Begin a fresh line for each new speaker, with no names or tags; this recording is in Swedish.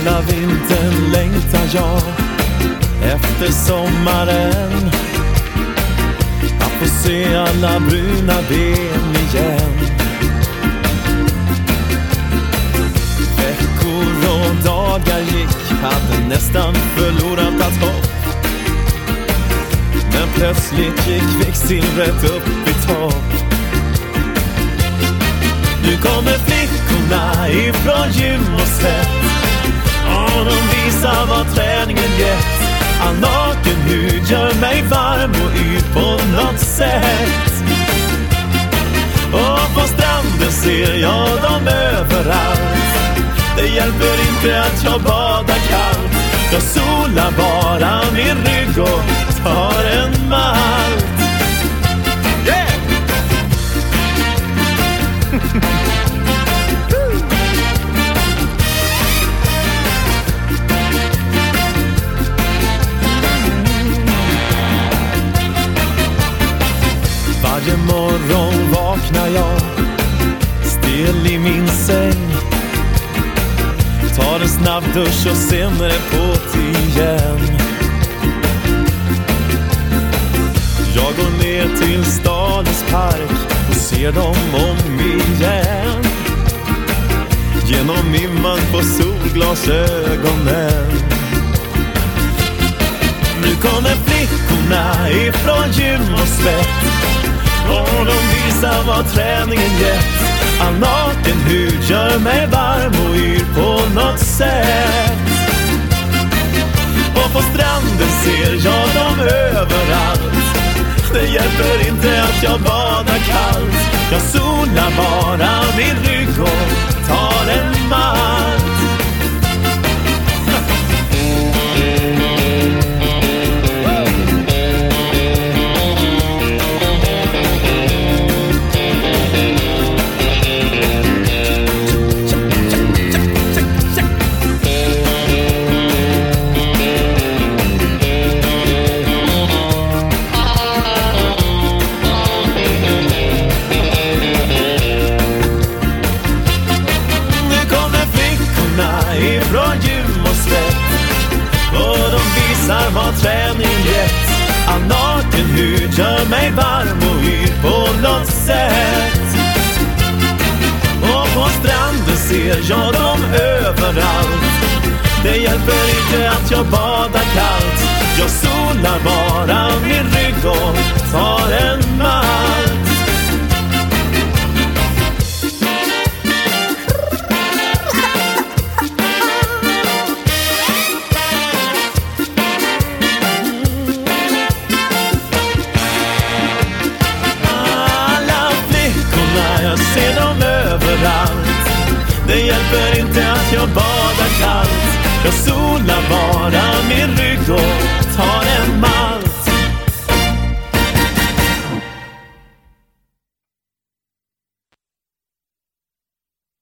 Hela vintern längtar jag efter sommaren. Att få se alla bruna ben igen. Veckor och dagar gick, hade nästan förlorat allt hopp. Men plötsligt gick kvicksilvret upp i topp. Nu kommer flickorna ifrån jul visa vad träningen gett. All naken hud gör mig varm och yr på något sätt. Och på stranden ser jag dem överallt. Det hjälper inte att jag badar kallt. Jag solar bara min rygg och tar Varje morgon vaknar jag stel i min säng. Tar en snabb dusch och sen är det på igen. Jag går ner till stadens park och ser dem om igen. Genom imman på solglasögonen. Nu kommer flickorna ifrån gym och svett har träningen gett. All naken hud gör mig varm och yr på något sätt. Och på stranden ser jag dem överallt. Det hjälper inte att jag badar kallt. Jag solar bara min rygg och tar en malt ifrån gym och svett Och de visar vad träning gett. All naken hud gör mig varm och yr på något sätt. Och på stranden ser jag dem överallt. Det hjälper inte att jag badar kallt. Jag solar bara min Det hjälper inte att jag badar kallt. Jag solar bara min rygg och tar en malt